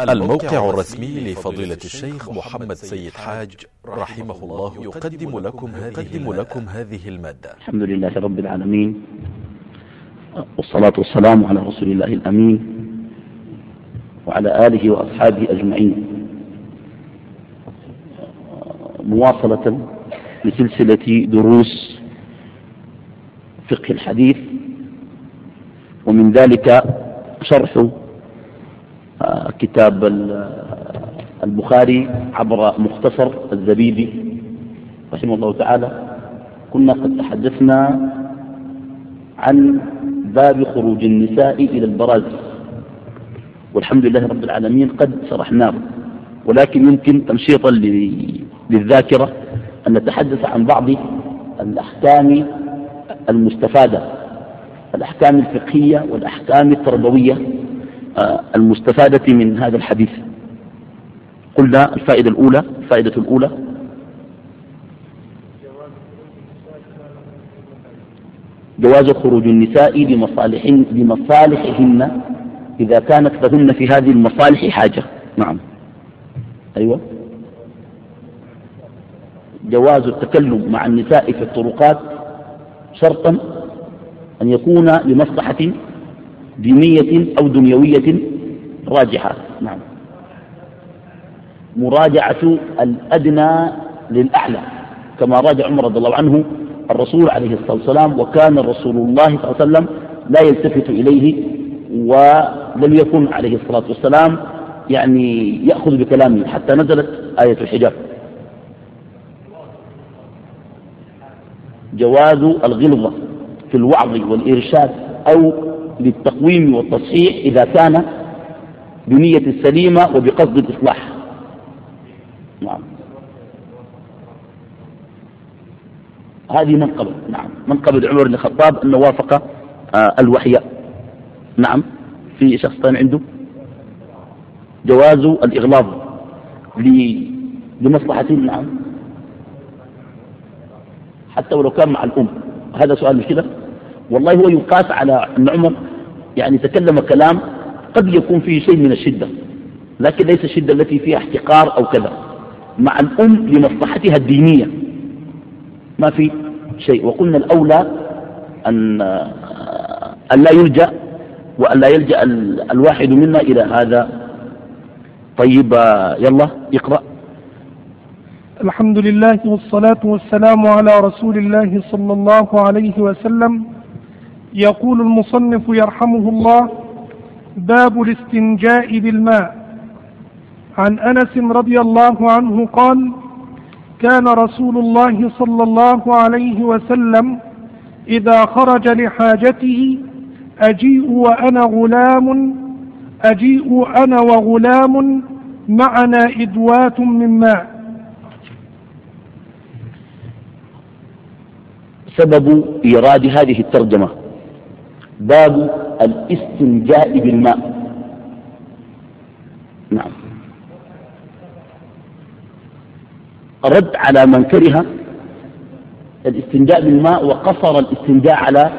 الموقع الرسمي لفضيلة الشيخ محمد سيد حاج رحمه الله يقدم لكم هذه, لكم هذه ا ل م ا د ة الحمد لله رب العالمين. والصلاة والسلام على رسول الله الأمين وعلى آله وأصحابه أجمعين. مواصلة لسلسلة دروس فقه الحديث ومن ذلك شرح كتاب البخاري عبر مختصر الزبيدي رحمه الله تعالى. كنا قد تحدثنا عن باب خروج النساء إلى البراز. والحمد لله رب العالمين قد شرحناه. ولكن يمكن تمشيطا للذاكرة أن نتحدث عن بعض الأحكام المستفادة. الأحكام الفقهية والأحكام التربوية. المستفادة من هذا الحديث. قلنا الفائدة الأولى الفائدة الأولى. جواز خروج النساء بمصالح بمصالحهن إذا كانت لهن في هذه المصالح حاجة. نعم. أيوة. جواز التكلم مع النساء في الطرقات شرطا أن يكون لمصلحة دينية أو دنيوية راجحة. نعم. مراجعة الأدنى للأعلى كما راجع عمر رضي الله عنه الرسول عليه الصلاة والسلام وكان رسول الله صلى الله عليه وسلم لا يلتفت إليه ولم يكن عليه الصلاة والسلام يعني يأخذ بكلامه حتى نزلت آية الحجاب. جواز الغلظة في الوعظ والإرشاد أو للتقويم والتصحيح إذا كان بنية السليمة وبقصد الإصلاح. نعم. هذه منقبة. نعم. منقبة عمر بن الخطاب أنه وافق آه الوحي. نعم. في شخص ثاني عنده. جواز الإغلاظ لمصلحة نعم. حتى ولو كان مع الأم. هذا سؤال مش كده والله هو يقاس على أن عمر يعني تكلم كلام قد يكون فيه شيء من الشدة لكن ليس الشدة التي فيها احتقار أو كذا مع الأم لمصلحتها الدينية. ما في شيء. وقلنا الأولى أن, أن لا يلجأ وأن لا يلجأ الواحد منا إلى هذا. طيب يلا اقرأ. الحمد لله والصلاة والسلام على رسول الله صلى الله عليه وسلم. يقول المصنف يرحمه الله باب الاستنجاء بالماء. عن أنس رضي الله عنه قال كان رسول الله صلى الله عليه وسلم إذا خرج لحاجته أجيء وأنا غلام أجيء أنا وغلام معنا إدوات من ماء. سبب إيراد هذه الترجمة. باب الاستنجاء بالماء. نعم. رد على من كره الاستنجاء بالماء وقصر الاستنجاء على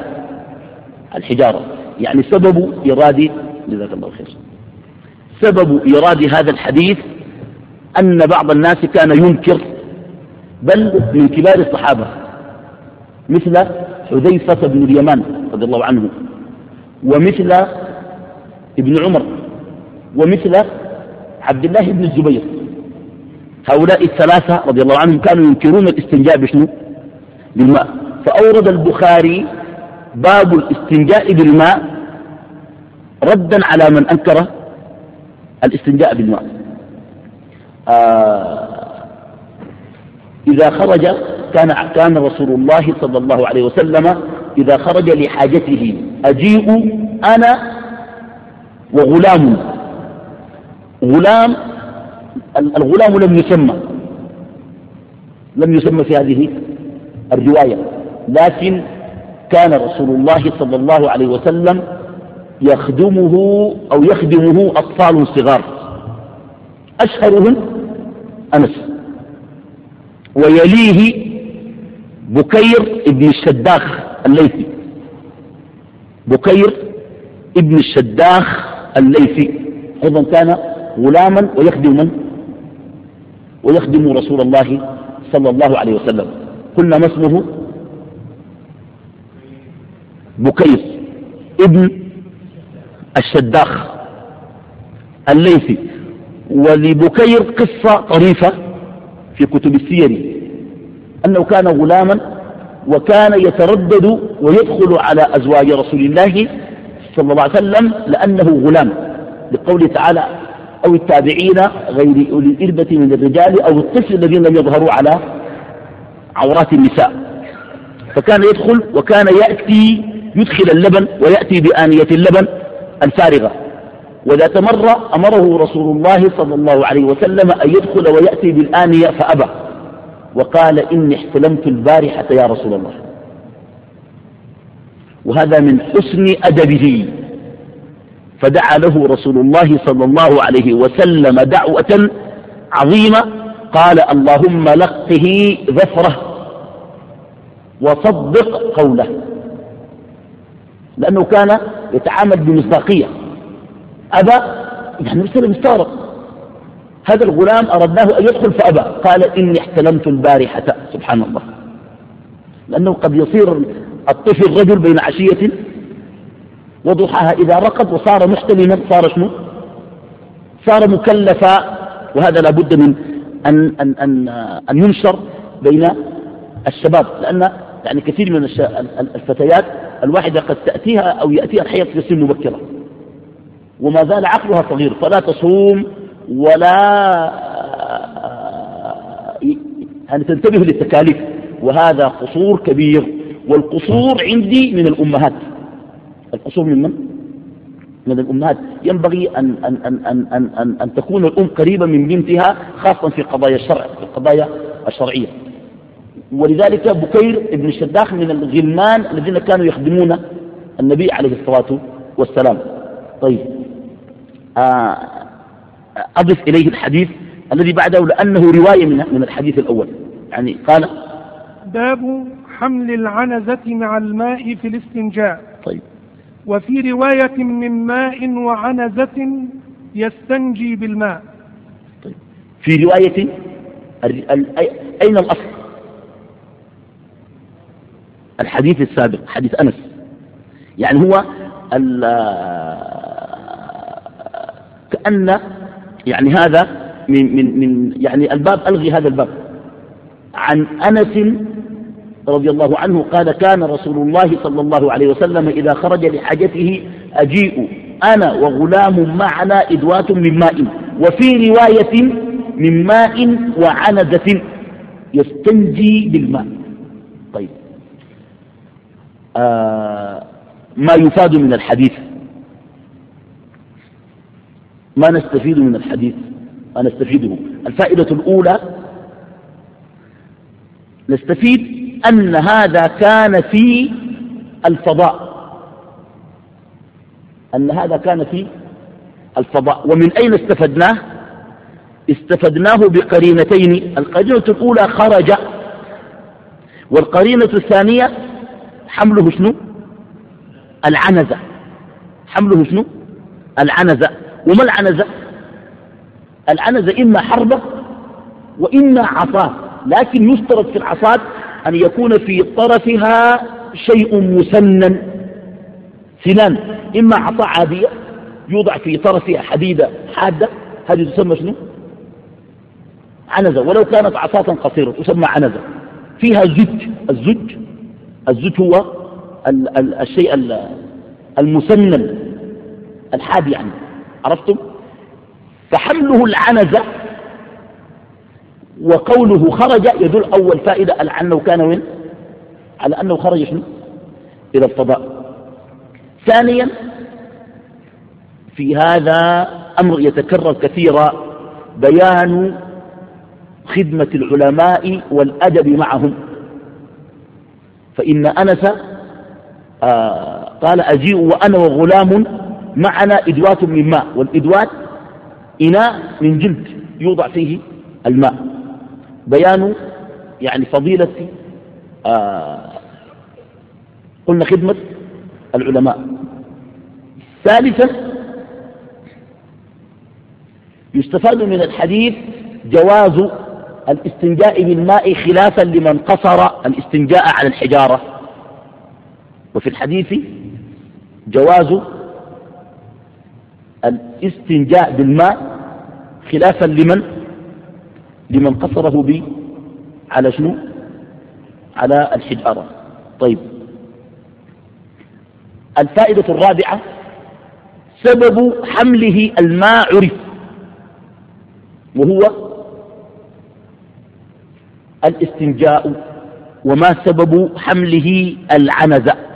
الحجارة. يعني سبب إيراد جزاك الله خير. سبب إيراد هذا الحديث أن بعض الناس كان ينكر بل من كبار الصحابة مثل حذيفة بن اليمان رضي الله عنه. ومثل ابن عمر ومثل عبد الله بن الزبير. هؤلاء الثلاثة رضي الله عنهم كانوا ينكرون الاستنجاء بشنو؟ بالماء. فأورد البخاري باب الاستنجاء بالماء ردا على من أنكر الاستنجاء بالماء. آه إذا خرج كان كان رسول الله صلى الله عليه وسلم إذا خرج لحاجته أجيء أنا وغلام. غلام الغلام لم يسمى لم يسمى في هذه الرواية لكن كان رسول الله صلى الله عليه وسلم يخدمه أو يخدمه أطفال صغار. أشهرهم أنس ويليه بكير ابن الشداخ الليثي. بكير ابن الشداخ الليثي. أيضا كان غلاما ويخدم من؟ ويخدم رسول الله صلى الله عليه وسلم. قلنا ما اسمه؟ بكير ابن الشداخ الليثي. ولبكير قصة طريفة في كتب السير أنه كان غلاما وكان يتردد ويدخل على أزواج رسول الله صلى الله عليه وسلم لأنه غلام لقوله تعالى أو التابعين غير أولي الإربة من الرجال أو الطفل الذين لم يظهروا على عورات النساء. فكان يدخل وكان يأتي يدخل اللبن ويأتي بآنية اللبن الفارغة. وذات مرة أمره رسول الله صلى الله عليه وسلم أن يدخل ويأتي بالآنية فأبى. وقال إني احتلمت البارحة يا رسول الله. وهذا من حسن أدبه. فدعا له رسول الله صلى الله عليه وسلم دعوة عظيمة. قال اللهم لقه ظفره وصدق قوله. لأنه كان يتعامل بمصداقية. أبى يعني مثل مستغرب. هذا الغلام أردناه أن يدخل فأبى. قال إني احتلمت البارحة. سبحان الله. لأنه قد يصير الطفل رجل بين عشية وضحاها إذا رقد وصار محتلما. صار شنو؟ صار مكلفا. وهذا لابد من أن, أن, أن, أن ينشر بين الشباب. لأن يعني كثير من الفتيات الواحدة قد تأتيها أو يأتيها الحياة في سن مبكرة. وما زال عقلها صغير. فلا تصوم. ولا يعني تنتبه للتكاليف. وهذا قصور كبير. والقصور عندي من الأمهات. القصور من من؟ من الأمهات. ينبغي أن, أن, أن, أن, أن, أن, أن تكون الأم قريبة من بنتها خاصة في قضايا الشرع في القضايا الشرعية. ولذلك بكير بن الشداخ من الغلمان الذين كانوا يخدمون النبي عليه الصلاة والسلام. طيب. آه، أضف إليه الحديث الذي بعده لأنه رواية من من الحديث الأول. يعني قال باب حمل العنزة مع الماء في الاستنجاء. طيب. وفي رواية من ماء وعنزة يستنجي بالماء. طيب. في رواية أين الأصل؟ الحديث السابق حديث أنس. يعني هو كأن يعني هذا من, من, من يعني الباب ألغي هذا الباب. عن أنس رضي الله عنه قال كان رسول الله صلى الله عليه وسلم إذا خرج لحاجته أجيء أنا وغلام معنا إدوات من ماء وفي رواية من ماء وعنزة يستنجي بالماء. طيب. آه ما يفاد من الحديث. ما نستفيد من الحديث ما نستفيده. الفائدة الأولى نستفيد أن هذا كان في الفضاء. أن هذا كان في الفضاء. ومن أين استفدناه؟ استفدناه بقرينتين. القرينة الأولى خرج. والقرينة الثانية حمله شنو؟ العنزة. حمله شنو؟ العنزة. وما العنزة؟ العنزة إما حربة وإما عصا لكن يشترط في العصات أن يكون في طرفها شيء مسنن سنان إما عصا عادية يوضع في طرفها حديدة حادة هذه تسمى شنو؟ عنزة ولو كانت عصاة قصيرة تسمى عنزة. فيها زج الزج الزج هو ال ال الشيء المسنن الحاد يعني. عرفتم؟ فحمله العنزة وقوله خرج يدل أول فائدة على أنه كان وين؟ على أنه خرج شنو؟ إلى الفضاء. ثانيا في هذا أمر يتكرر كثيرا بيان خدمة العلماء والأدب معهم. فإن أنس آه قال أجيء وأنا وغلام معنا إدوات من ماء والإدوات إناء من جلد يوضع فيه الماء. بيان يعني فضيلة آه قلنا خدمة العلماء. ثالثا يستفاد من الحديث جواز الاستنجاء بالماء خلافا لمن قصر الاستنجاء على الحجارة. وفي الحديث جواز الاستنجاء بالماء خلافا لمن؟ لمن قصره به على شنو؟ على الحجارة. طيب. الفائدة الرابعة سبب حمله الماء عرف وهو الاستنجاء وما سبب حمله العنزة.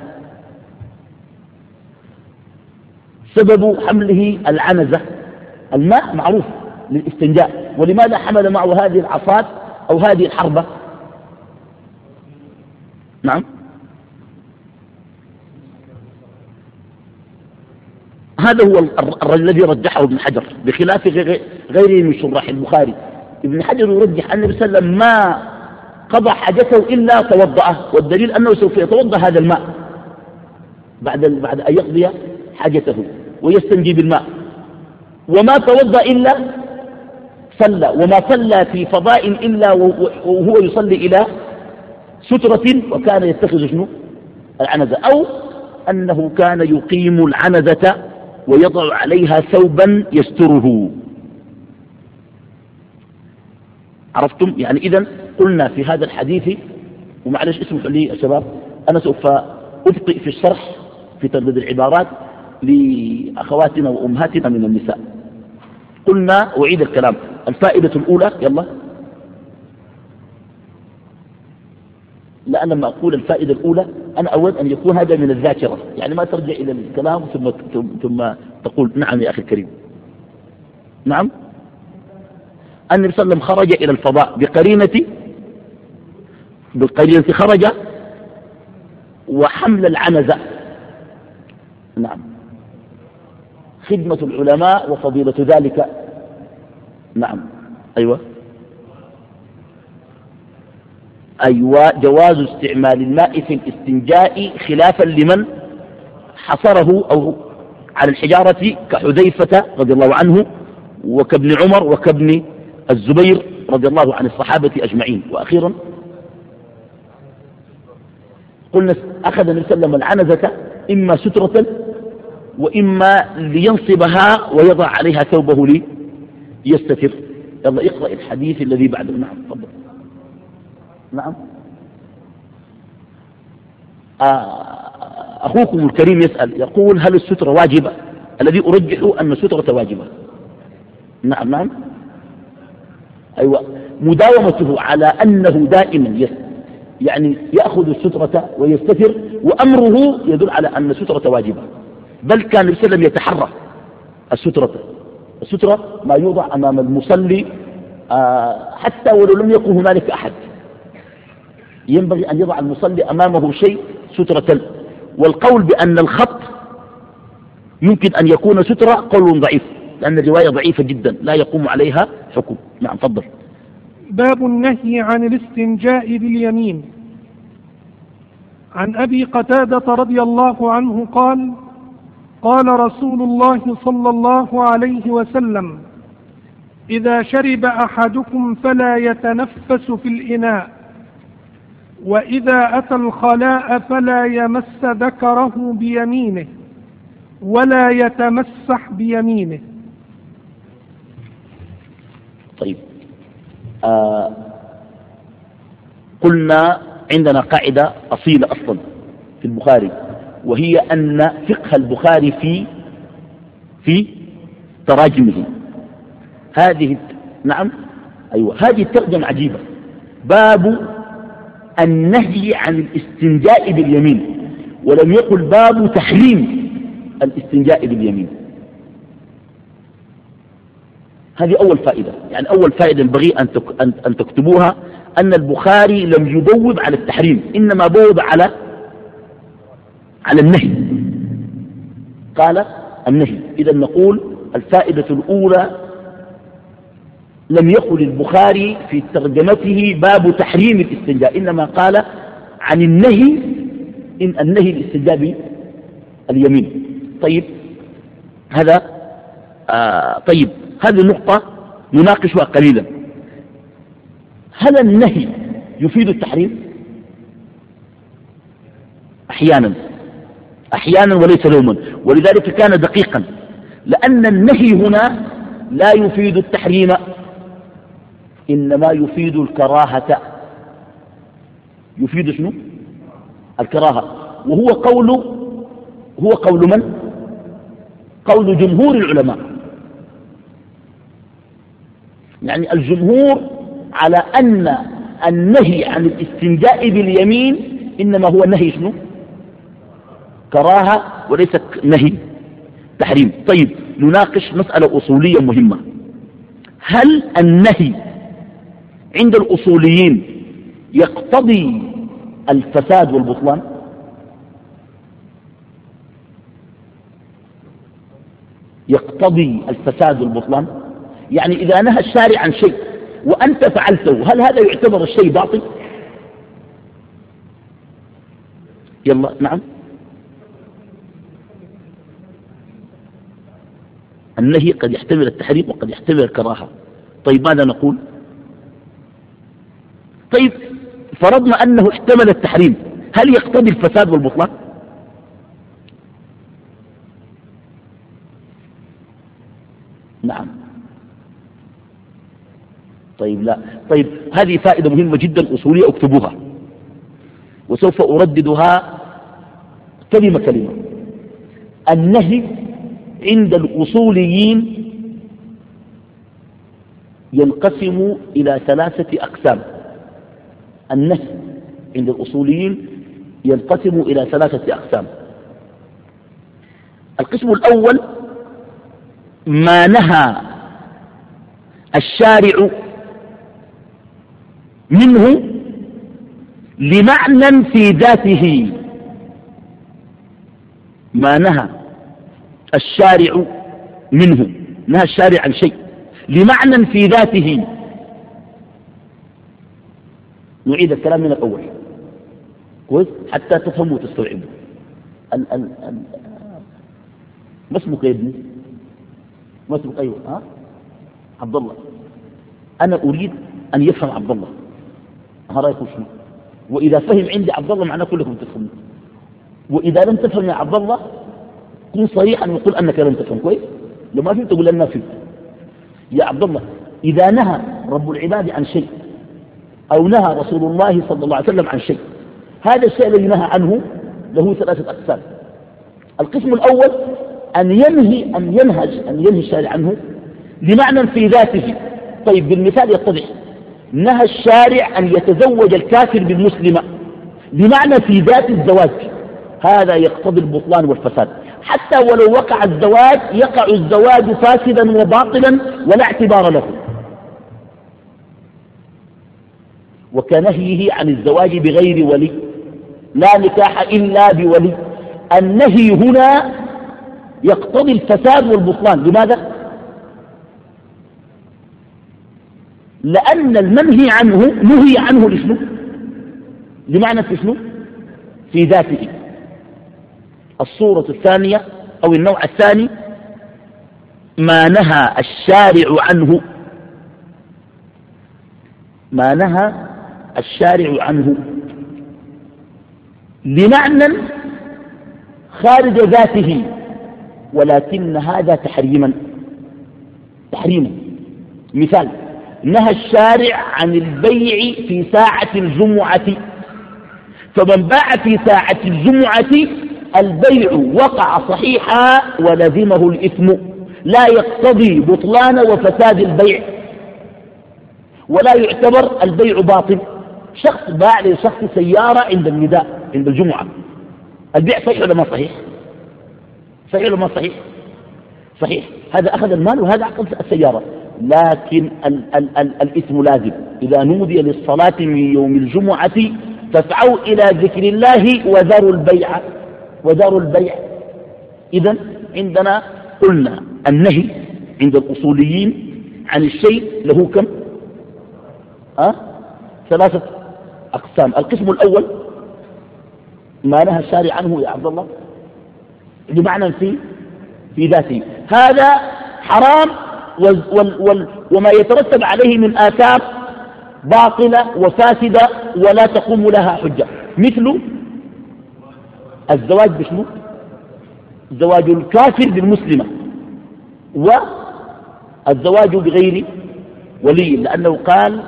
سبب حمله العنزة. الماء معروف للاستنجاء. ولماذا حمل معه هذه العصات أو هذه الحربة؟ نعم. هذا هو الرجل الذي رجحه ابن حجر بخلاف غيره من شراح البخاري. ابن حجر يرجح أن النبي صلى الله عليه وسلم ما قضى حاجته إلا توضأ والدليل أنه سوف يتوضأ هذا الماء بعد بعد أن يقضي حاجته. ويستنجي بالماء. وما توضأ إلا صلى وما صلى في فضاء إلا وهو يصلي إلى سترة وكان يتخذ شنو؟ العنزة. أو أنه كان يقيم العنزة ويضع عليها ثوبا يستره. عرفتم؟ يعني إذا قلنا في هذا الحديث ومعلش اسمحوا لي يا شباب أنا سوف أبطئ في الشرح في تردد العبارات. لأخواتنا وأمهاتنا من النساء. قلنا أعيد الكلام. الفائدة الأولى يلا. لا أنا لما أقول الفائدة الأولى أنا أود أن يكون هذا من الذاكرة. يعني ما ترجع إلى الكلام ثم, ثم تقول نعم يا أخي الكريم. نعم؟ النبي صلى الله عليه وسلم خرج إلى الفضاء بقرينة بالقرينة خرج وحمل العنزة. نعم. خدمة العلماء وفضيلة ذلك. نعم. أيوة. أيوة. جواز استعمال الماء في الاستنجاء خلافا لمن حصره أو على الحجارة كحذيفة رضي الله عنه وكابن عمر وكابن الزبير رضي الله عن الصحابة أجمعين. وأخيرا قلنا أخذ النبي صلى الله عليه وسلم العنزة إما سترة وإما لينصبها ويضع عليها ثوبه ليستتر. يلا اقرأ الحديث الذي بعده نعم تفضل. نعم. آه أخوكم الكريم يسأل يقول هل السترة واجبة؟ الذي أرجح أن السترة واجبة. نعم نعم. أيوة. مداومته على أنه دائما يعني يأخذ السترة ويستتر وأمره يدل على أن السترة واجبة. بل كان النبي صلى الله عليه وسلم يتحرى. السترة. السترة ما يوضع أمام المصلي آه حتى ولو لم يكن هنالك أحد. ينبغي أن يضع المصلي أمامه شيء سترة. والقول بأن الخط يمكن أن يكون سترة قول ضعيف لأن الرواية ضعيفة جدا لا يقوم عليها حكم. نعم تفضل. باب النهي عن الاستنجاء باليمين. عن أبي قتادة رضي الله عنه قال قال رسول الله صلى الله عليه وسلم إذا شرب أحدكم فلا يتنفس في الإناء وإذا أتى الخلاء فلا يمس ذكره بيمينه ولا يتمسح بيمينه. طيب. آه قلنا عندنا قاعدة أصيلة أصلا في البخاري. وهي أن فقه البخاري في في تراجمه. هذه نعم أيوة هذه الترجمة عجيبة. باب النهي عن الاستنجاء باليمين ولم يقل باب تحريم الاستنجاء باليمين. هذه أول فائدة يعني أول فائدة ينبغي أن, تكتبوها أن البخاري لم يبوب على التحريم إنما بوب على على النهي. قال النهي. إذا نقول الفائدة الأولى لم يقل البخاري في ترجمته باب تحريم الاستنجاء إنما قال عن النهي إن النهي الاستنجاء اليمين. طيب هذا آه طيب هذه النقطة نناقشها قليلا. هل النهي يفيد التحريم؟ أحيانا. أحيانا وليس لوما ولذلك كان دقيقا. لأن النهي هنا لا يفيد التحريم إنما يفيد الكراهة. يفيد شنو؟ الكراهة. وهو قول هو قول من؟ قول جمهور العلماء. يعني الجمهور على أن النهي عن الاستنجاء باليمين إنما هو النهي شنو؟ كراهة وليس نهي تحريم. طيب نناقش مسألة أصولية مهمة. هل النهي عند الأصوليين يقتضي الفساد والبطلان؟ يقتضي الفساد والبطلان؟ يعني إذا نهى الشارع عن شيء وأنت فعلته هل هذا يعتبر الشيء باطل؟ يلا نعم. النهي قد يحتمل التحريم وقد يحتمل الكراهة. طيب ماذا نقول؟ طيب فرضنا أنه احتمل التحريم. هل يقتضي الفساد والبطلان؟ نعم. طيب لا. طيب هذه فائدة مهمة جدا أصولية أكتبوها. وسوف أرددها. كلمة كلمة. النهي عند الأصوليين ينقسم إلى ثلاثة أقسام. النهي عند الأصوليين ينقسم إلى ثلاثة أقسام. القسم الأول ما نهى الشارع منه لمعنى في ذاته. ما نهى. الشارع منه نهى الشارع عن شيء لمعنى في ذاته. نعيد الكلام من الأول. كويس؟ حتى تفهموا وتستوعبوا. ال ال ال ما اسمك يا ابني؟ ما اسمك؟ أيوة ها؟ عبد الله أنا أريد أن يفهم عبد الله ها رأيكم شنو وإذا فهم عندي عبد الله معناه كلكم تفهموا وإذا لم تفهم يا عبد الله كن صريحا وقل أنك لم تفهم كويس؟ لو ما فهمت تقول لنا فهمت. يا عبد الله إذا نهى رب العباد عن شيء أو نهى رسول الله صلى الله عليه وسلم عن شيء هذا الشيء الذي نهى عنه له ثلاثة أقسام. القسم الأول أن ينهي أن ينهج أن ينهي الشارع عنه لمعنى في ذاته. طيب بالمثال يتضح. نهى الشارع أن يتزوج الكافر بالمسلمة بمعنى في ذات الزواج. هذا يقتضي البطلان والفساد. حتى ولو وقع الزواج يقع الزواج فاسدا وباطلا ولا اعتبار له. وكنهيه عن الزواج بغير ولي لا نكاح إلا بولي. النهي هنا يقتضي الفساد والبطلان. لماذا؟ لأن المنهي عنه نهي عنه لشنو؟ لمعنى في شنو؟ في ذاته. الصورة الثانية أو النوع الثاني ما نهى الشارع عنه ما نهى الشارع عنه بمعنى خارج ذاته ولكن هذا تحريما تحريما مثال نهى الشارع عن البيع في ساعة الجمعة فمن باع في ساعة الجمعة البيع وقع صحيحا ولزمه الإثم. لا يقتضي بطلان وفساد البيع. ولا يعتبر البيع باطل. شخص باع لشخص سيارة عند النداء عند الجمعة. البيع صحيح ولا ما صحيح؟ صحيح ولا ما صحيح؟ صحيح. هذا أخذ المال وهذا عقد السيارة. لكن ال ال ال الإثم لازم. إذا نودي للصلاة من يوم الجمعة فاسعوا إلى ذكر الله وذروا البيع. وذروا البيع. إذا عندنا قلنا النهي عند الأصوليين عن الشيء له كم؟ أه؟ ثلاثة أقسام. القسم الأول ما نهى الشارع عنه يا عبد الله بمعنى في في ذاته. هذا حرام وال وال وما يترتب عليه من آثار باطلة وفاسدة ولا تقوم لها حجة. مثل الزواج بشنو؟ زواج الكافر بالمسلمة. والزواج بغير ولي لأنه قال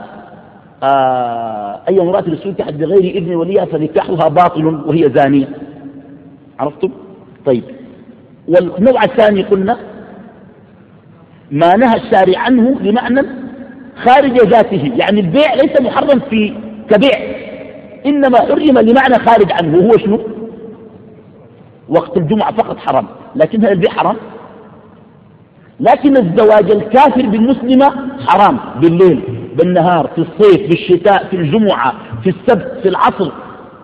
آه أي امرأة استنكحت بغير إذن وليها فنكاحها باطل وهي زانية. عرفتم؟ طيب. والنوع الثاني قلنا ما نهى الشارع عنه لمعنى خارج ذاته. يعني البيع ليس محرم في كبيع. إنما حرم لمعنى خارج عنه. وهو شنو؟ وقت الجمعة فقط حرام. لكن هل البيع حرام؟ لكن الزواج الكافر بالمسلمة حرام. بالليل بالنهار في الصيف في الشتاء في الجمعة في السبت في العصر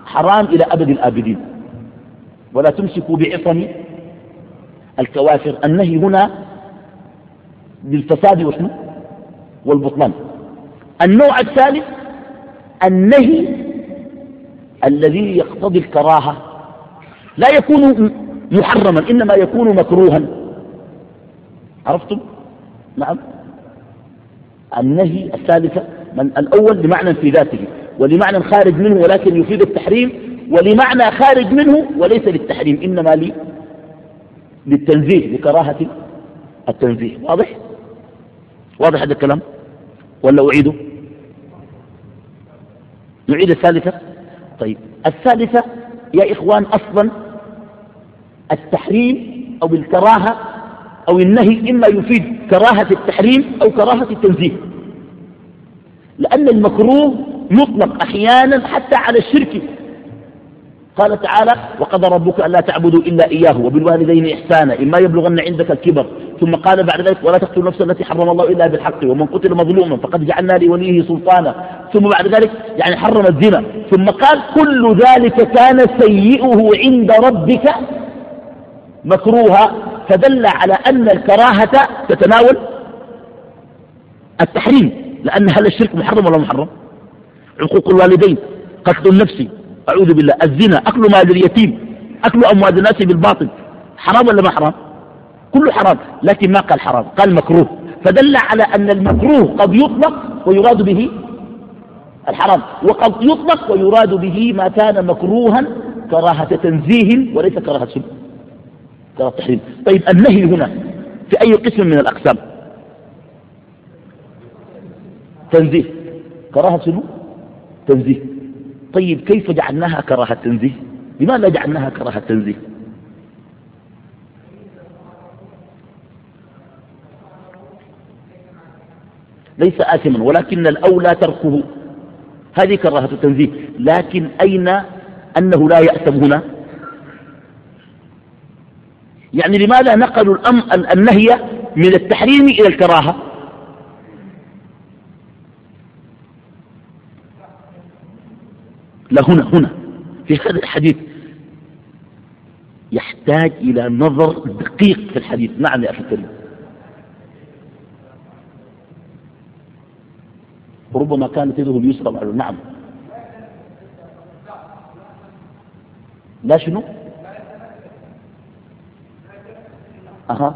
حرام إلى أبد الآبدين. ولا تمسكوا بعصم الكوافر. النهي هنا للفساد وشنو؟ والبطلان. النوع الثالث النهي الذي يقتضي الكراهة لا يكون محرما إنما يكون مكروها. عرفتم؟ نعم. النهي الثالثة من الأول لمعنى في ذاته ولمعنى خارج منه ولكن يفيد التحريم ولمعنى خارج منه وليس للتحريم إنما لي للتنزيه لكراهة التنزيه. واضح؟ واضح هذا الكلام؟ ولا أعيده نعيد الثالثة؟ طيب. الثالثة يا إخوان أصلا التحريم أو الكراهة أو النهي إما يفيد كراهة التحريم أو كراهة التنزيه. لأن المكروه يطلق أحيانا حتى على الشرك قال تعالى وقضى ربك ألا تعبدوا إلا إياه وبالوالدين إحسانا إما يبلغن عندك الكبر. ثم قال بعد ذلك ولا تقتلوا النفس التي حرم الله إلا بالحق ومن قتل مظلوما فقد جعلنا لوليه سلطانا. ثم بعد ذلك يعني حرم الزنا. ثم قال كل ذلك كان سيئه عند ربك مكروها. فدل على أن الكراهة تتناول التحريم. لأن هل الشرك محرم ولا محرم. عقوق الوالدين قتل النفس أعوذ بالله. الزنا أكل مال اليتيم أكل أموال الناس بالباطل. حرام ولا ما حرام؟ كله حرام لكن ما قال حرام قال مكروه. فدل على أن المكروه قد يطلق ويراد به الحرام وقد يطلق ويراد به ما كان مكروها كراهة تنزيه وليس كراهة سنة كراهة تحريم. طيب النهي هنا في أي قسم من الأقسام؟ تنزيه. كراهة سنة؟ تنزيه. طيب كيف جعلناها كراهة تنزيه؟ لماذا جعلناها كراهة تنزيه؟ ليس آثما ولكن الأولى تركه. هذه كراهة التنزيه لكن أين أنه لا يأثم هنا؟ يعني لماذا نقلوا النهي من التحريم إلى الكراهة؟ لا هنا هنا في هذا الحديث. يحتاج إلى نظر دقيق في الحديث. نعم يا أخي الكريم. ربما كانت يده اليسرى معلوم نعم. لا شنو؟ أها.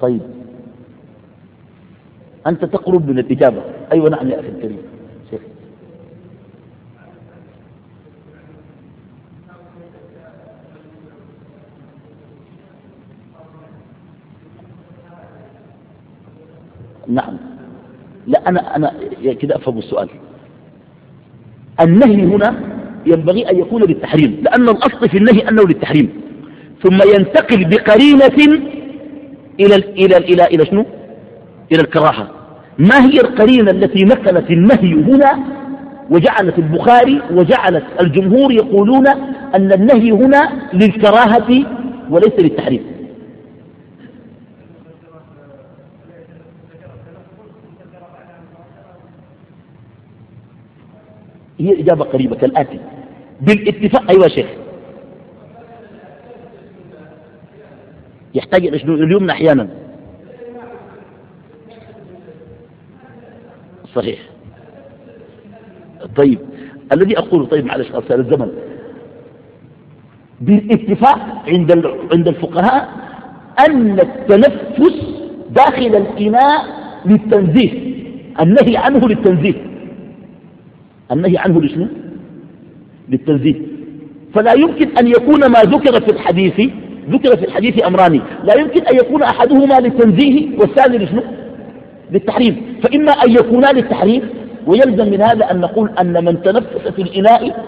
طيب. أنت تقرب من الإجابة. أيوة نعم يا أخي الكريم. شيخ. نعم. لا أنا, أنا كده أفهم السؤال. النهي هنا ينبغي أن يكون للتحريم لأن الأصل في النهي أنه للتحريم. ثم ينتقل بقرينة إلى إلى إلى إلى شنو؟ إلى الكراهة. ما هي القرينة التي نقلت النهي هنا؟ وجعلت البخاري وجعلت الجمهور يقولون أن النهي هنا للكراهة وليس للتحريم. هي إجابة قريبة كالآتي. بالاتفاق أيوة شيخ. يحتاج إلى اليمنى أحيانا. صحيح. طيب الذي أقوله طيب معلش أرسال الزمن. بالاتفاق عند عند الفقهاء أن التنفس داخل الإناء للتنزيه. النهي عنه للتنزيه. النهي عنه لشنو؟ للتنزيه. فلا يمكن أن يكون ما ذكر في الحديث ذكر في الحديث أمران. لا يمكن أن يكون أحدهما للتنزيه والثاني لشنو؟ للتحريم. فإما أن يكونا للتحريم ويلزم من هذا أن نقول أن من تنفس في الإناء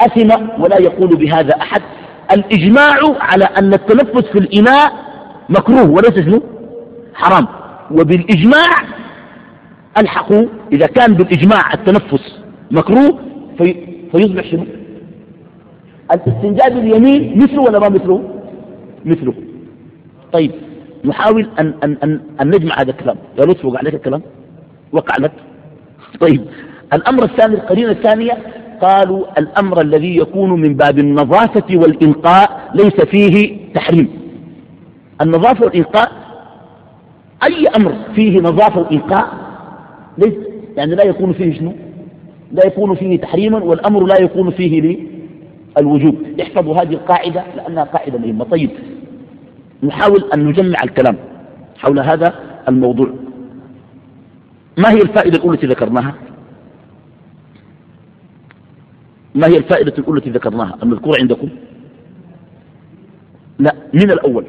أثم ولا يقول بهذا أحد. الإجماع على أن التنفس في الإناء مكروه وليس شنو؟ حرام. وبالإجماع ألحقوا إذا كان بالإجماع التنفس مكروه في فيصبح شنو؟ الاستنجاء باليمين مثله ولا ما مثله؟ مثله. طيب. نحاول أن, أن, أن, أن نجمع هذا الكلام. يا لطف وقع لك الكلام. وقع لك. طيب. الأمر الثاني القرينة الثانية قالوا الأمر الذي يكون من باب النظافة والإنقاء ليس فيه تحريم. النظافة والإنقاء أي أمر فيه نظافة وإنقاء ليس يعني لا يكون فيه شنو؟ لا يكون فيه تحريما والأمر لا يكون فيه الوجوب احفظوا هذه القاعدة لأنها قاعدة مهمة. طيب. نحاول أن نجمع الكلام حول هذا الموضوع. ما هي الفائدة الأولى التي ذكرناها؟ ما هي الفائدة الأولى التي ذكرناها؟ المذكورة عندكم؟ لا من الأول.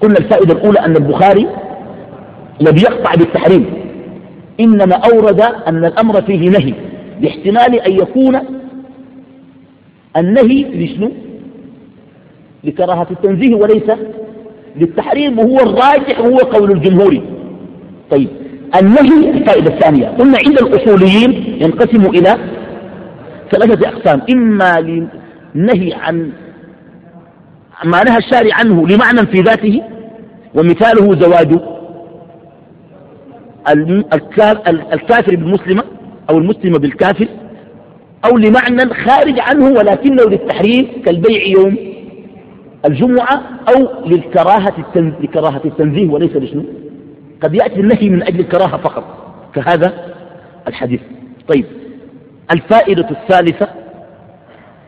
قلنا الفائدة الأولى أن البخاري لم يقطع بالتحريم. إنما أورد أن الأمر فيه نهي باحتمال أن يكون النهي لشنو؟ لكراهة التنزيه وليس للتحريم وهو الراجح وهو قول الجمهور. طيب النهي الفائدة الثانية. قلنا عند الأصوليين ينقسم إلى ثلاثة أقسام. إما للنهي عن ما نهى الشارع عنه لمعنى في ذاته ومثاله زواج الكافر بالمسلمة أو المسلمة بالكافر أو لمعنى خارج عنه ولكنه للتحريم كالبيع يوم الجمعة أو للكراهة لكراهة التنزيه وليس لشنو؟ قد يأتي النهي من أجل الكراهة فقط. كهذا الحديث. طيب. الفائدة الثالثة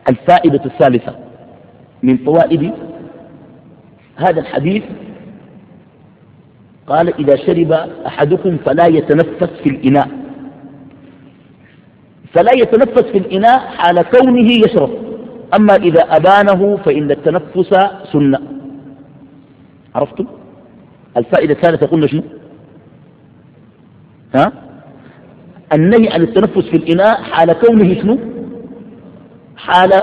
الفائدة الثالثة من فوائد هذا الحديث. قال إذا شرب أحدكم فلا يتنفس في الإناء. فلا يتنفس في الإناء حال كونه يشرب. أما إذا أبانه فإن التنفس سنة. عرفتم؟ الفائدة الثالثة قلنا شنو؟ ها؟ النهي عن التنفس في الإناء حال كونه شنو؟ حال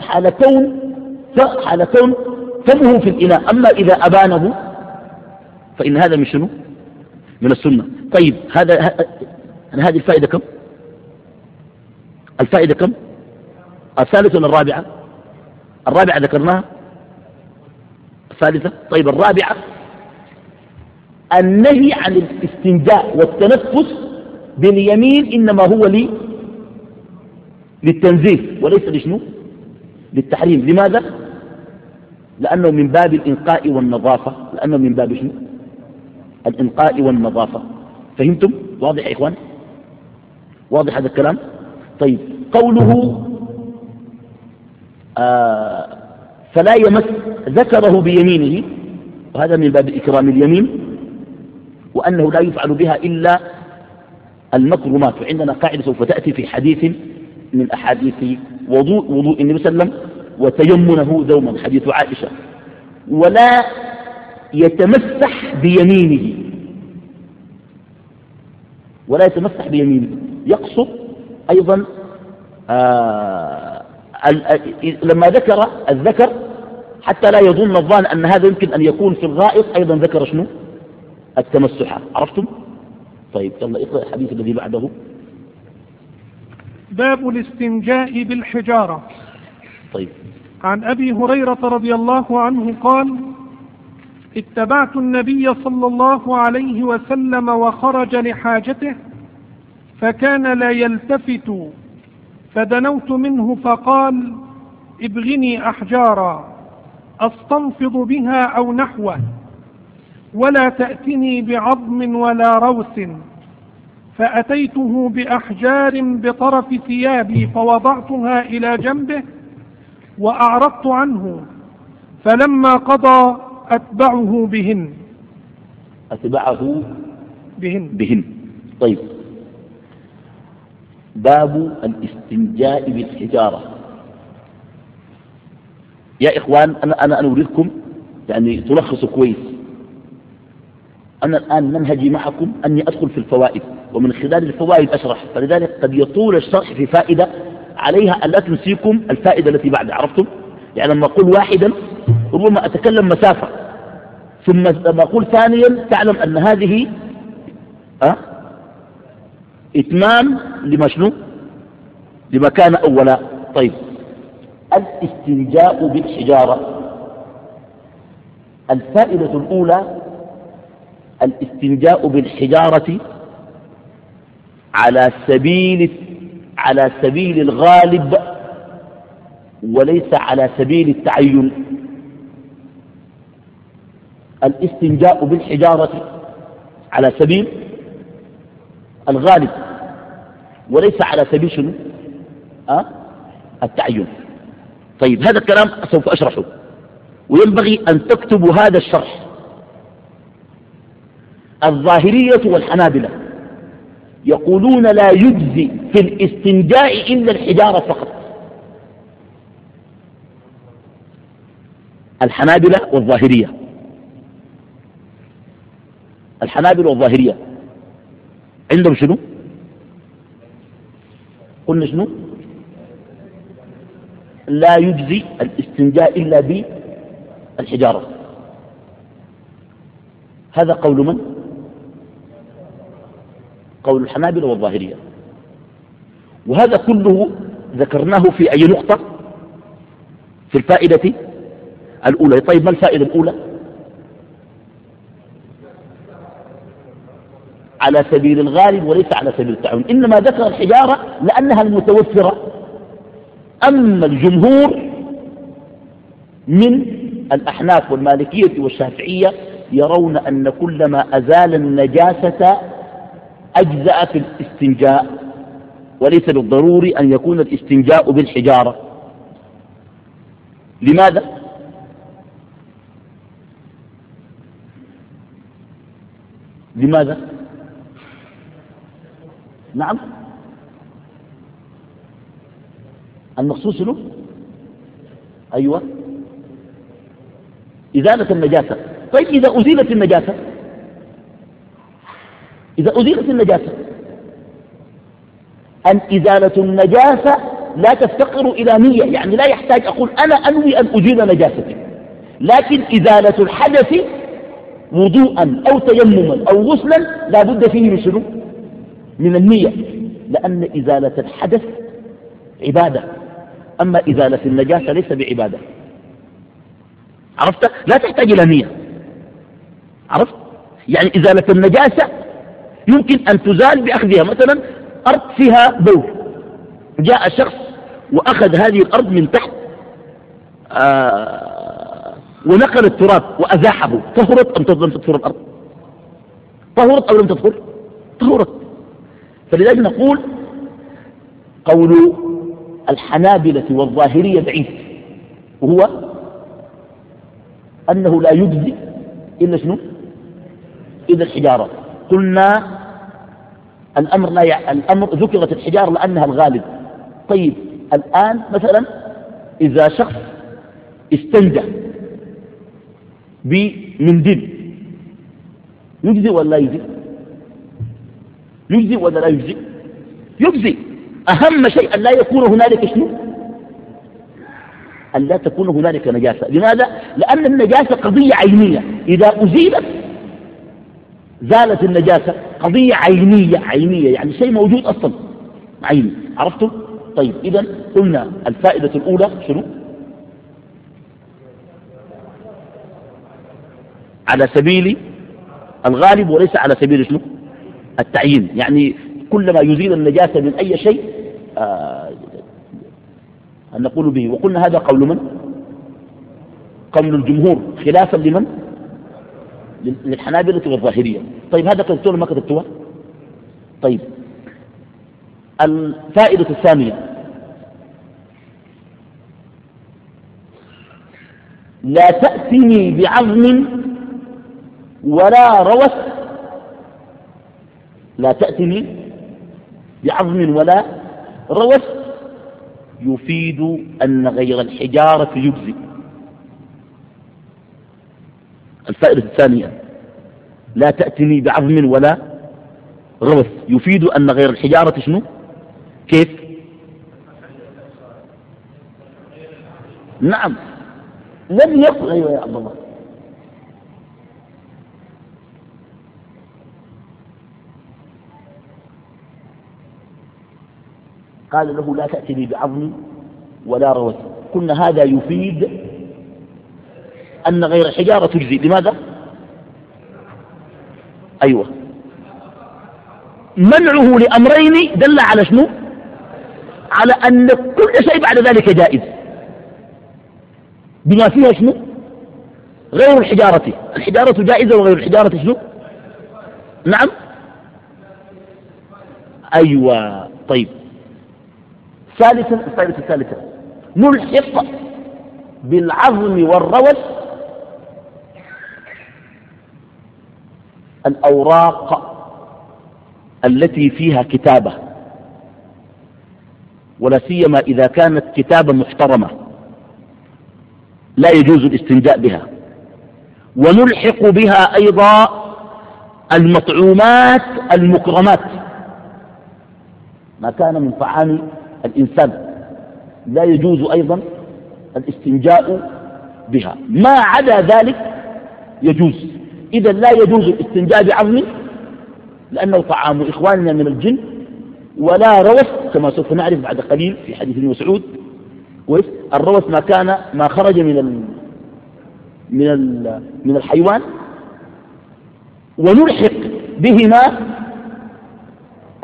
حال كون حال كون فمه في الإناء. أما إذا أبانه فإن هذا من شنو؟ من السنة. طيب هذا هذه الفائدة كم؟ الفائدة كم؟ الثالثة ولا الرابعة؟ الرابعة ذكرناها. الثالثة. طيب الرابعة النهي عن الاستنجاء والتنفس باليمين إنما هو لي للتنزيه وليس لشنو؟ للتحريم. لماذا؟ لأنه من باب الإنقاء والنظافة. لأنه من باب شنو؟ الإنقاء والنظافة. فهمتم؟ واضح يا إخوان؟ واضح هذا الكلام؟ طيب قوله فلا يمس ذكره بيمينه وهذا من باب إكرام اليمين وأنه لا يفعل بها إلا المكرمات وعندنا قاعدة سوف تأتي في حديث من أحاديث وضوء, وضوء النبي صلى الله عليه وسلم وتيمنه دوما حديث عائشة. ولا يتمسح بيمينه. ولا يتمسح بيمينه. يقصد أيضا آه لما ذكر الذكر حتى لا يظن الظان أن هذا يمكن أن يكون في الغائط أيضا ذكر شنو؟ التمسح. عرفتم؟ طيب يلا اقرأ الحديث الذي بعده. باب الاستنجاء بالحجارة. طيب. عن أبي هريرة رضي الله عنه قال اتبعت النبي صلى الله عليه وسلم وخرج لحاجته فكان لا يلتفت فدنوت منه فقال ابغني أحجارا أستنفض بها أو نحوه ولا تأتني بعظم ولا روس فأتيته بأحجار بطرف ثيابي فوضعتها إلى جنبه وأعرضت عنه فلما قضى أتبعه بهن. أتبعه بهن. بهن. طيب. باب الاستنجاء بالحجارة. يا إخوان أنا, أنا, أريدكم يعني تلخصوا كويس. أنا الآن منهجي معكم أني أدخل في الفوائد ومن خلال الفوائد أشرح فلذلك قد يطول الشرح في فائدة عليها أن لا تنسيكم الفائدة التي بعد عرفتم؟ يعني لما أقول واحدا ربما أتكلم مسافة ثم لما أقول ثانيا تعلم أن هذه أه؟ إتمام لما شنو؟ لما كان أولا طيب. الاستنجاء بالحجارة. الفائدة الأولى الاستنجاء بالحجارة على سبيل على سبيل الغالب وليس على سبيل التعين. الاستنجاء بالحجارة على سبيل الغالب. وليس على سبيل شنو؟ أه؟ التعين. طيب هذا الكلام سوف أشرحه. وينبغي أن تكتبوا هذا الشرح. الظاهرية والحنابلة. يقولون لا يجزي في الاستنجاء إلا الحجارة فقط. الحنابلة والظاهرية. الحنابلة والظاهرية. عندهم شنو؟ قلنا شنو؟ لا يجزي الاستنجاء إلا بالحجارة. هذا قول من؟ قول الحنابلة والظاهرية. وهذا كله ذكرناه في أي نقطة؟ في الفائدة الأولى. طيب ما الفائدة الأولى؟ على سبيل الغالب وليس على سبيل التعاون إنما ذكر الحجارة لأنها المتوفرة أما الجمهور من الأحناف والمالكية والشافعية يرون أن كلما أزال النجاسة أجزأ في الاستنجاء وليس بالضروري أن يكون الاستنجاء بالحجارة لماذا؟ لماذا؟ نعم. المقصود شنو أيوة. إزالة النجاسة. طيب إذا أزيلت النجاسة؟ إذا أزيلت النجاسة. أن إزالة النجاسة لا تفتقر إلى نية يعني لا يحتاج أقول أنا أنوي أن أزيل نجاستي. لكن إزالة الحدث وضوءا أو تيمما أو غسلا لا بد فيه من شنو من النية لأن إزالة الحدث عبادة أما إزالة النجاسة ليس بعبادة. عرفت؟ لا تحتاج إلى نية. عرفت؟ يعني إزالة النجاسة يمكن أن تزال بأخذها. مثلا أرض فيها بول جاء شخص وأخذ هذه الأرض من تحت آه ونقل التراب وأزاحه. طهرت أم لم تطهر الأرض؟ طهرت أو لم تطهر طهرت. فلذلك نقول قول الحنابلة والظاهرية ضعيف وهو أنه لا يجزي إلا شنو؟ إلا الحجارة. قلنا الأمر, لا. الأمر ذكرت الحجارة لأنها الغالب. طيب الآن مثلا إذا شخص استنجى بمنديل يجزي ولا لا يجزي؟ يجزي ولا لا يجزي يجزي أهم شيء أن لا يكون هنالك شنو أن لا تكون هنالك نجاسة لماذا؟ لأن النجاسة قضية عينية إذا أزيلت زالت النجاسة قضية عينية عينية يعني شيء موجود أصلا عيني عرفتم؟ طيب إذا قلنا الفائدة الأولى شنو؟ على سبيل الغالب وليس على سبيل شنو؟ التعيين. يعني كلما يزيل النجاسة من أي شيء آه أن نقول به. وقلنا هذا قول من؟ قول الجمهور. خلافا لمن؟ للحنابلة والظاهرية. طيب هذا كتبتوه ما كتبتوه طيب. الفائدة الثانية. لا تأتني بعظم ولا روث لا تأتني بعظم ولا روث يفيد أن غير الحجارة يجزي. الفائدة الثانية لا تأتني بعظم ولا روث. يفيد أن غير الحجارة شنو؟ كيف؟ نعم. لم يقل أيوة يا عبد الله. قال له لا تأتني بعظم ولا روث. قلنا هذا يفيد أن غير الحجارة تجزي. لماذا؟ أيوة. منعه لأمرين دل على شنو؟ على أن كل شيء بعد ذلك جائز. بما فيها شنو؟ غير الحجارة. الحجارة جائزة وغير الحجارة شنو؟ نعم. أيوة. طيب. ثالثا الفائدة الثالثة نلحق بالعظم والروث الأوراق التي فيها كتابة ولا سيما إذا كانت كتابة محترمة لا يجوز الاستنجاء بها. ونلحق بها أيضا المطعومات المكرمات. ما كان من طعام الإنسان لا يجوز أيضا الاستنجاء بها. ما عدا ذلك يجوز. إذا لا يجوز الاستنجاء بعظم لأنه طعام إخواننا من الجن ولا روث كما سوف نعرف بعد قليل في حديث ابن مسعود. الروث ما كان ما خرج من ال من ال من الحيوان. ونلحق بهما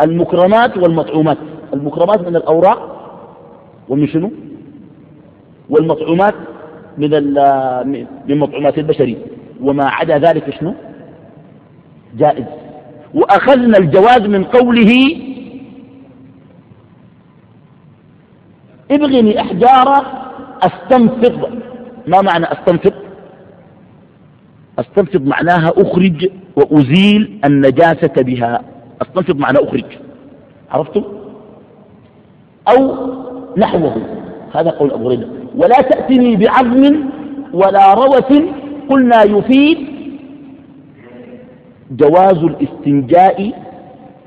المكرمات والمطعومات. المكرمات من الأوراق ومن شنو؟ والمطعومات من من مطعومات البشري وما عدا ذلك شنو؟ جائز. وأخذنا الجواز من قوله ابغني أحجار أستنفض. ما معنى أستنفض؟ أستنفض معناها أخرج وأزيل النجاسة بها. أستنفض معناه أخرج. عرفتم؟ أو نحوه. هذا قول أبو هريرة. ولا تأتني بعظم ولا روث قلنا يفيد جواز الاستنجاء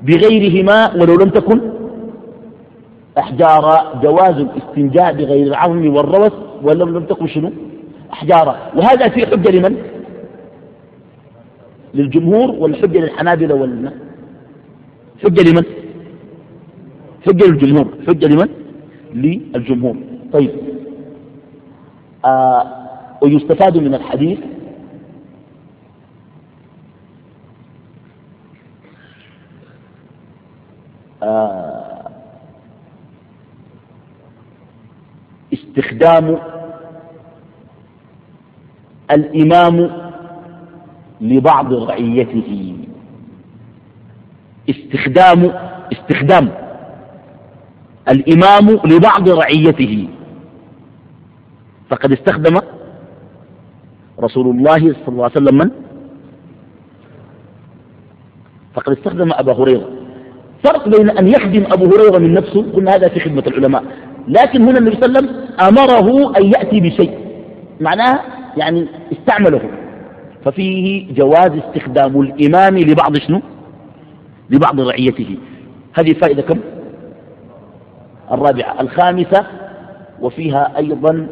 بغيرهما ولو لم تكن أحجار. جواز الاستنجاء بغير العظم والروث ولو لم تكن شنو؟ أحجارا وهذا في حجة لمن؟ للجمهور والحجة للحنابلة وال حجة لمن؟ حجة للجمهور. حجة لمن؟ للجمهور. طيب. آه ويستفاد من الحديث؟ آه استخدام الإمام لبعض رعيته. استخدام استخدام. الإمام لبعض رعيته. فقد استخدم رسول الله صلى الله عليه وسلم من؟ فقد استخدم أبا هريرة. فرق بين أن يخدم أبو هريرة من نفسه قلنا هذا في خدمة العلماء لكن هنا النبي صلى الله عليه وسلم أمره أن يأتي بشيء. معناه يعني استعمله. ففيه جواز استخدام الإمام لبعض شنو؟ لبعض رعيته. هذه فائدة كم؟ الرابعة الخامسة وفيها أيضا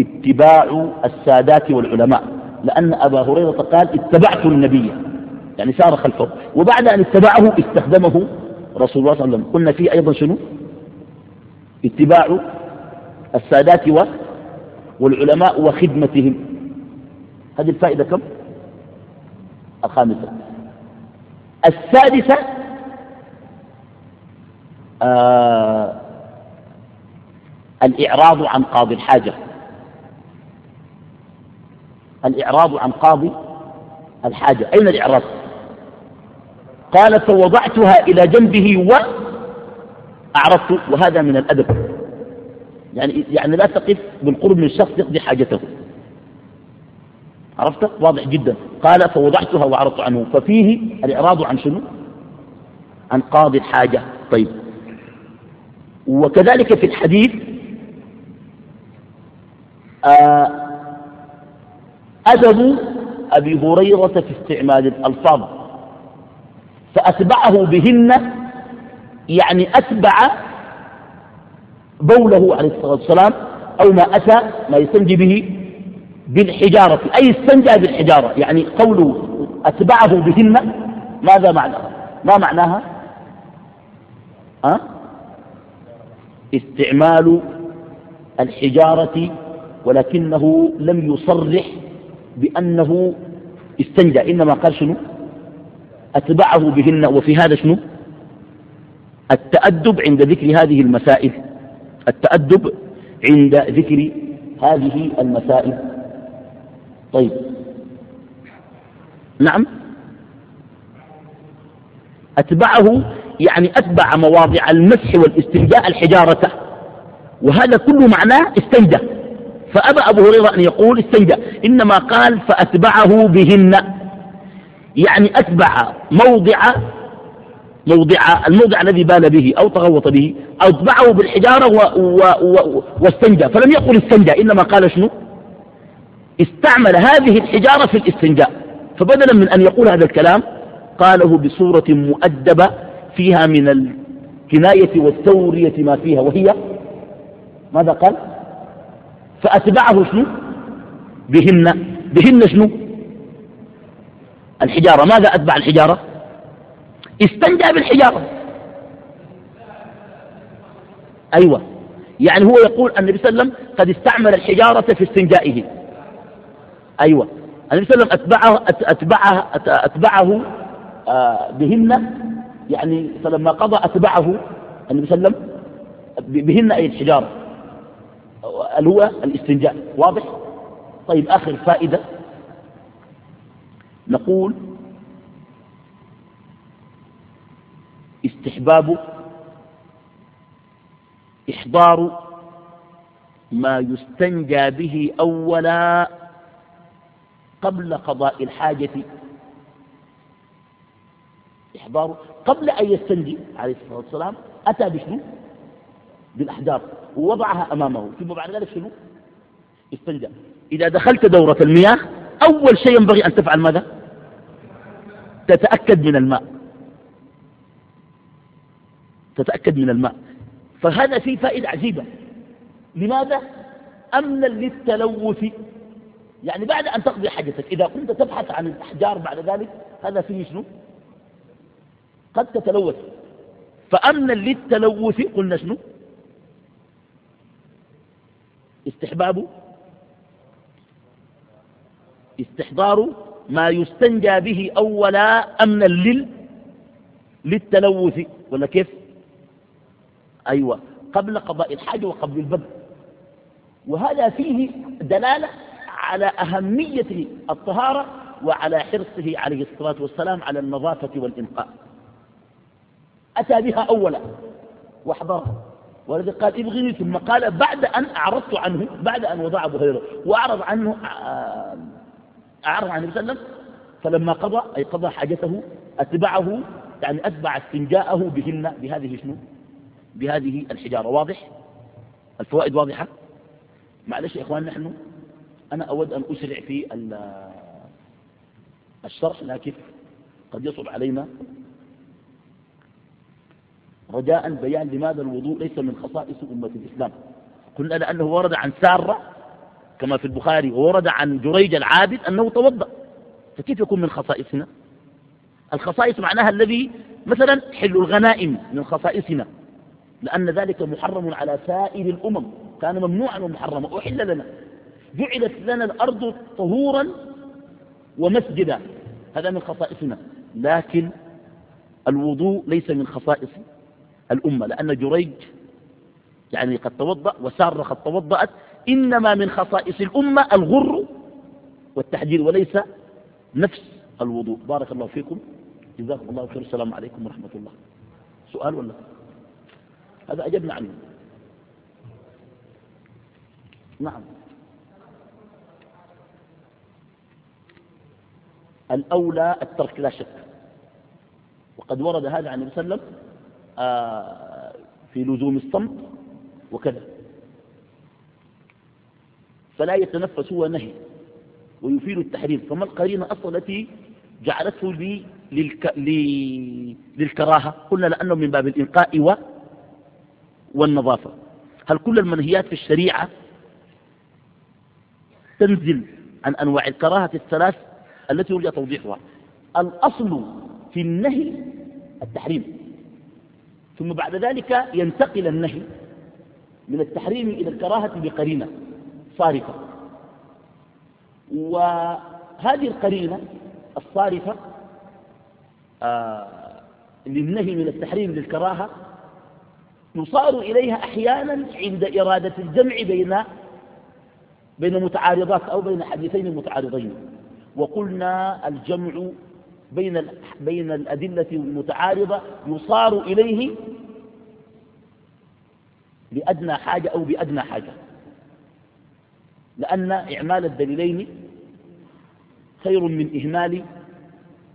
اتباع السادات والعلماء لأن أبا هريرة قال اتبعت النبي يعني سار خلفه وبعد أن اتبعه استخدمه رسول الله صلى الله عليه وسلم. قلنا فيه أيضا شنو؟ اتباع السادات والعلماء وخدمتهم. هذه الفائدة كم؟ الخامسة. السادسة آه الإعراض عن قاضي الحاجة. الإعراض عن قاضي الحاجة. أين الإعراض؟ قال فوضعتها إلى جنبه وأعرضت. وهذا من الأدب. يعني, يعني لا تقف بالقرب من الشخص يقضي حاجته. عرفت؟ واضح جدا. قال فوضعتها وعرضت عنه. ففيه الإعراض عن شنو؟ عن قاضي الحاجة. طيب. وكذلك في الحديث أدب أبي هريرة في استعمال الألفاظ. فأتبعه بهن يعني أتبع بوله عليه الصلاة والسلام أو ما أتى ما يستنجي به بالحجارة أي استنجى بالحجارة. يعني قوله أتبعه بهن ماذا معناها؟ ما معناها؟ أه؟ استعمال الحجارة ولكنه لم يصرح بأنه استنجى. إنما قال شنو؟ أتبعه بهن وفي هذا شنو؟ التأدب عند ذكر هذه المسائل. التأدب عند ذكر هذه المسائل. طيب. نعم. أتبعه يعني أتبع مواضع المسح والاستنجاء الحجارة. وهذا كله معناه استنجى. فأبى أبو هريرة أن يقول استنجى إنما قال فأتبعه بهن. يعني أتبع موضع موضع الموضع الذي بال به أو تغوط به أتبعه بالحجارة و و و واستنجى فلم يقل استنجى إنما قال شنو؟ استعمل هذه الحجارة في الاستنجاء. فبدلا من أن يقول هذا الكلام قاله بصورة مؤدبة فيها من الكناية والتورية ما فيها. وهي ماذا قال؟ فأتبعه شنو؟ بهن بهن شنو؟ الحجارة. ماذا أتبع الحجارة؟ استنجى بالحجارة. أيوة. يعني هو يقول النبي صلى الله عليه وسلم قد استعمل الحجارة في استنجائه. أيوة. النبي صلى الله عليه وسلم أتبعه, أتبعه, أتبعه آه بهن يعني فلما قضى أتبعه النبي صلى الله عليه وسلم بهن أي الحجارة. اللي هو الاستنجاء؟ واضح؟ طيب آخر فائدة. نقول استحباب إحضار ما يستنجى به أولا قبل قضاء الحاجة. إحضاره قبل أن يستنجي عليه الصلاة والسلام أتى بشنو؟ بالأحجار ووضعها أمامه. ثم بعد ذلك شنو؟ استنجى. إذا دخلت دورة المياه أول شيء ينبغي أن تفعل ماذا؟ تتأكد من الماء. تتأكد من الماء. فهذا فيه فائدة عجيبة. لماذا؟ أمنا للتلوث. يعني بعد أن تقضي حاجتك إذا كنت تبحث عن الأحجار بعد ذلك هذا فيه شنو؟ قد تتلوث. فأمنا للتلوث قلنا شنو؟ استحباب استحضار ما يستنجى به أولا أمنا لل للتلوث ولا كيف؟ أيوة قبل قضاء الحاجة وقبل البدء. وهذا فيه دلالة على أهمية الطهارة وعلى حرصه عليه الصلاة والسلام على النظافة والإنقاء أتى بها أولا واحضرها. والذي قال ابغني ثم قال بعد أن أعرضت عنه بعد أن وضع أبو هريرة وأعرض عنه آه، أعرض عن النبي صلى الله عليه وسلم فلما قضى أي قضى حاجته أتبعه يعني أتبع استنجاءه بهن بهذه شنو؟ بهذه الحجارة. واضح؟ الفوائد واضحة؟ معلش يا إخوان نحن أنا أود أن أسرع في الشرح لكن قد يصعب علينا رجاء بيان لماذا الوضوء ليس من خصائص أمة الإسلام. قلنا لأنه ورد عن سارة كما في البخاري وورد عن جريج العابد أنه توضأ. فكيف يكون من خصائصنا؟ الخصائص معناها الذي مثلا حل الغنائم من خصائصنا لأن ذلك محرم على سائر الأمم. كان ممنوعا ومحرما أحل لنا. جعلت لنا الأرض طهورا ومسجدا. هذا من خصائصنا. لكن الوضوء ليس من خصائص الأمة لأن جريج يعني قد توضأ وسارة قد توضأت إنما من خصائص الأمة الغر والتحجير وليس نفس الوضوء. بارك الله فيكم. جزاكم الله خير. السلام عليكم ورحمة الله. سؤال ولا؟ هذا أجبنا عنه. نعم. الأولى الترك لا شك. وقد ورد هذا عن النبي صلى الله عليه وسلم في لزوم الصمت وكذا. فلا يتنفس هو نهي ويفيد التحريم فما القرينة أصلا التي جعلته لي للك... لي... للكراهة؟ قلنا لأنه من باب الإنقاء و... والنظافة. هل كل المنهيات في الشريعة تنزل عن أنواع الكراهة الثلاث التي يرجى توضيحها الأصل في النهي التحريم. ثم بعد ذلك ينتقل النهي من التحريم إلى الكراهة بقرينة صارفة. وهذه القرينة الصارفة آه للنهي من التحريم للكراهة يصار إليها أحيانا عند إرادة الجمع بين بين متعارضات أو بين حديثين متعارضين. وقلنا الجمع بين بين الأدلة المتعارضة يصار إليه بأدنى حاجة أو بأدنى حاجة. لأن إعمال الدليلين خير من إهمال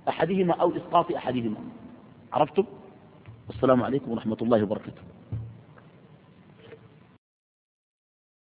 أحدهما أو إسقاط أحدهما. عرفتم؟ السلام عليكم ورحمة الله وبركاته.